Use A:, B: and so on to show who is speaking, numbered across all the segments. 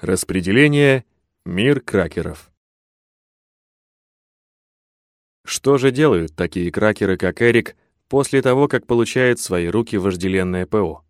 A: Распределение. Мир кракеров. Что же делают такие кракеры, как Эрик, после того, как получает в свои руки вожделенное ПО?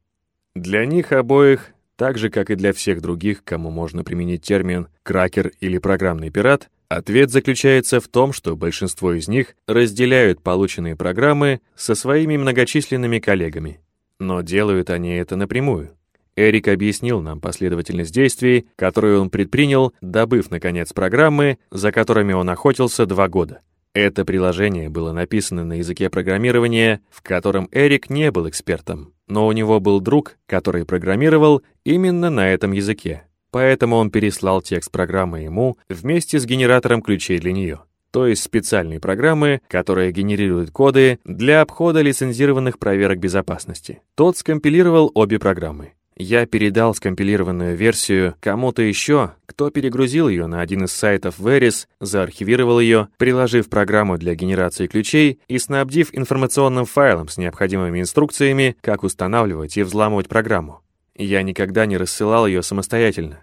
A: Для них обоих, так же, как и для всех других, кому можно применить термин «кракер» или «программный пират», ответ заключается в том, что большинство из них разделяют полученные программы со своими многочисленными коллегами. Но делают они это напрямую. Эрик объяснил нам последовательность действий, которую он предпринял, добыв, наконец, программы, за которыми он охотился два года. Это приложение было написано на языке программирования, в котором Эрик не был экспертом, но у него был друг, который программировал именно на этом языке. Поэтому он переслал текст программы ему вместе с генератором ключей для нее, то есть специальной программы, которая генерирует коды для обхода лицензированных проверок безопасности. Тот скомпилировал обе программы. Я передал скомпилированную версию кому-то еще, кто перегрузил ее на один из сайтов Veris, заархивировал ее, приложив программу для генерации ключей и снабдив информационным файлом с необходимыми инструкциями, как устанавливать и взламывать программу. Я никогда не рассылал ее самостоятельно.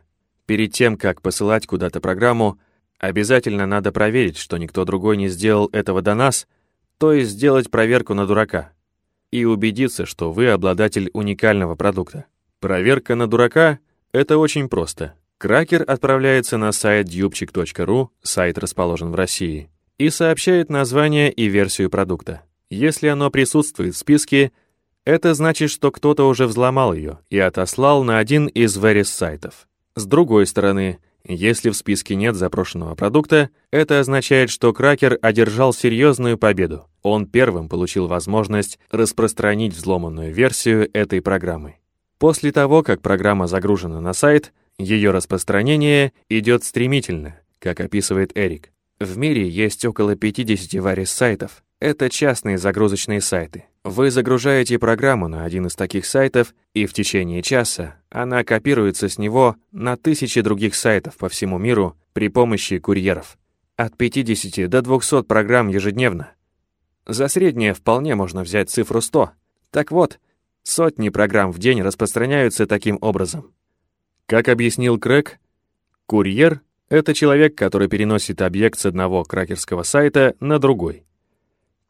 A: Перед тем, как посылать куда-то программу, обязательно надо проверить, что никто другой не сделал этого до нас, то есть сделать проверку на дурака и убедиться, что вы обладатель уникального продукта. Проверка на дурака — это очень просто. Кракер отправляется на сайт dubchik.ru, сайт расположен в России, и сообщает название и версию продукта. Если оно присутствует в списке, это значит, что кто-то уже взломал ее и отослал на один из Veris сайтов. С другой стороны, если в списке нет запрошенного продукта, это означает, что кракер одержал серьезную победу. Он первым получил возможность распространить взломанную версию этой программы. После того, как программа загружена на сайт, ее распространение идет стремительно, как описывает Эрик. В мире есть около 50 варис-сайтов. Это частные загрузочные сайты. Вы загружаете программу на один из таких сайтов, и в течение часа она копируется с него на тысячи других сайтов по всему миру при помощи курьеров. От 50 до 200 программ ежедневно. За среднее вполне можно взять цифру 100. Так вот, Сотни программ в день распространяются таким образом. Как объяснил Крэг, курьер — это человек, который переносит объект с одного кракерского сайта на другой.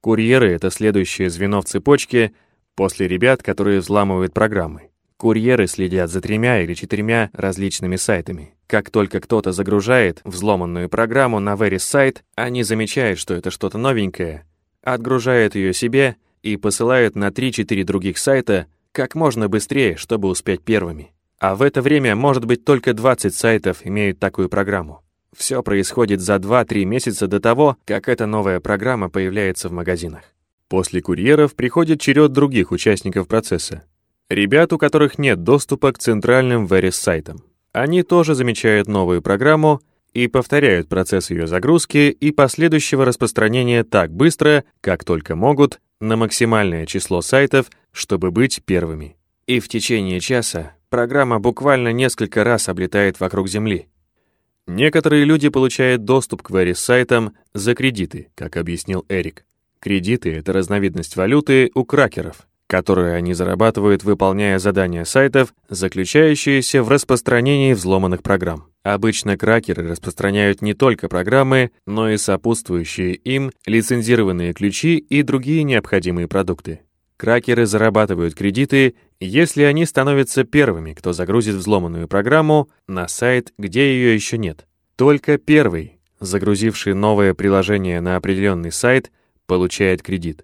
A: Курьеры — это следующее звено в цепочке после ребят, которые взламывают программы. Курьеры следят за тремя или четырьмя различными сайтами. Как только кто-то загружает взломанную программу на Veris сайт, они замечают, что это что-то новенькое, отгружают ее себе и посылают на 3-4 других сайта как можно быстрее, чтобы успеть первыми. А в это время, может быть, только 20 сайтов имеют такую программу. Все происходит за 2-3 месяца до того, как эта новая программа появляется в магазинах. После курьеров приходит черед других участников процесса. Ребят, у которых нет доступа к центральным Veris-сайтам. Они тоже замечают новую программу и повторяют процесс ее загрузки и последующего распространения так быстро, как только могут, на максимальное число сайтов, чтобы быть первыми. И в течение часа программа буквально несколько раз облетает вокруг Земли. Некоторые люди получают доступ к Veris-сайтам за кредиты, как объяснил Эрик. Кредиты — это разновидность валюты у кракеров, которые они зарабатывают, выполняя задания сайтов, заключающиеся в распространении взломанных программ. Обычно кракеры распространяют не только программы, но и сопутствующие им лицензированные ключи и другие необходимые продукты. Кракеры зарабатывают кредиты, если они становятся первыми, кто загрузит взломанную программу на сайт, где ее еще нет. Только первый, загрузивший новое приложение на определенный сайт, получает кредит.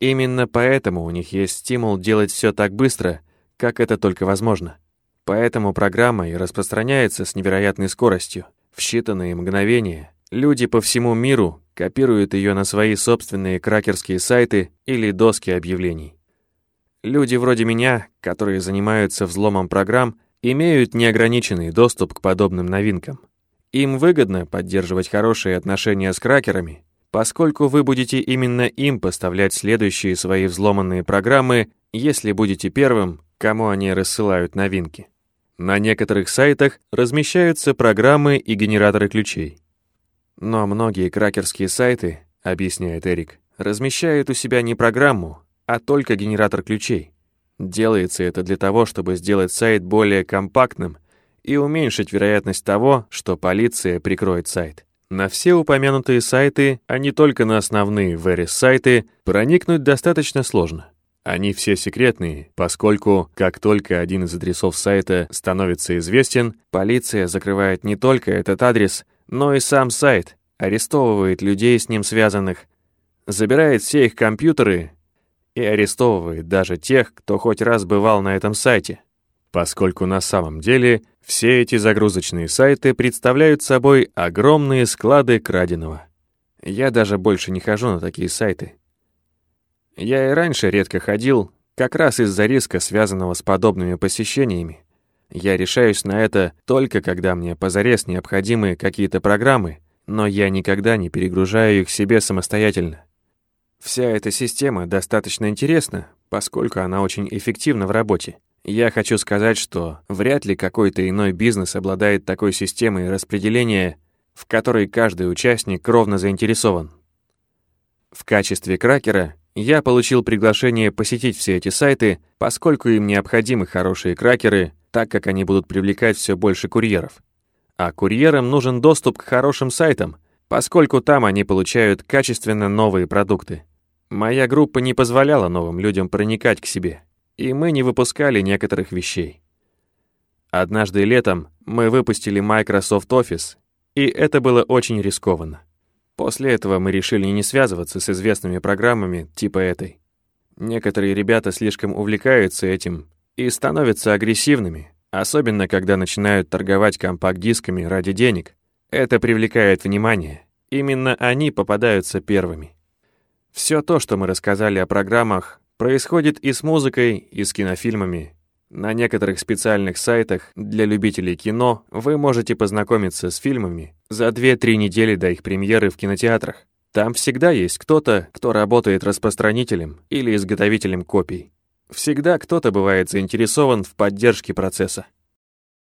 A: Именно поэтому у них есть стимул делать все так быстро, как это только возможно. Поэтому программа и распространяется с невероятной скоростью. В считанные мгновения люди по всему миру копируют ее на свои собственные кракерские сайты или доски объявлений. Люди вроде меня, которые занимаются взломом программ, имеют неограниченный доступ к подобным новинкам. Им выгодно поддерживать хорошие отношения с кракерами, поскольку вы будете именно им поставлять следующие свои взломанные программы, если будете первым, кому они рассылают новинки. На некоторых сайтах размещаются программы и генераторы ключей. Но многие кракерские сайты, объясняет Эрик, размещают у себя не программу, а только генератор ключей. Делается это для того, чтобы сделать сайт более компактным и уменьшить вероятность того, что полиция прикроет сайт. На все упомянутые сайты, а не только на основные Verис-сайты, проникнуть достаточно сложно. Они все секретные, поскольку, как только один из адресов сайта становится известен, полиция закрывает не только этот адрес, но и сам сайт, арестовывает людей с ним связанных, забирает все их компьютеры и арестовывает даже тех, кто хоть раз бывал на этом сайте. Поскольку на самом деле все эти загрузочные сайты представляют собой огромные склады краденого. Я даже больше не хожу на такие сайты. Я и раньше редко ходил, как раз из-за риска, связанного с подобными посещениями. Я решаюсь на это только когда мне позарез необходимы какие-то программы, но я никогда не перегружаю их себе самостоятельно. Вся эта система достаточно интересна, поскольку она очень эффективна в работе. Я хочу сказать, что вряд ли какой-то иной бизнес обладает такой системой распределения, в которой каждый участник ровно заинтересован. В качестве кракера я получил приглашение посетить все эти сайты, поскольку им необходимы хорошие кракеры, так как они будут привлекать все больше курьеров. А курьерам нужен доступ к хорошим сайтам, поскольку там они получают качественно новые продукты. Моя группа не позволяла новым людям проникать к себе, и мы не выпускали некоторых вещей. Однажды летом мы выпустили Microsoft Office, и это было очень рискованно. После этого мы решили не связываться с известными программами типа этой. Некоторые ребята слишком увлекаются этим и становятся агрессивными, особенно когда начинают торговать компакт-дисками ради денег. Это привлекает внимание. Именно они попадаются первыми. Все то, что мы рассказали о программах, происходит и с музыкой, и с кинофильмами, на некоторых специальных сайтах для любителей кино вы можете познакомиться с фильмами за 2-3 недели до их премьеры в кинотеатрах. Там всегда есть кто-то, кто работает распространителем или изготовителем копий. Всегда кто-то бывает заинтересован в поддержке процесса.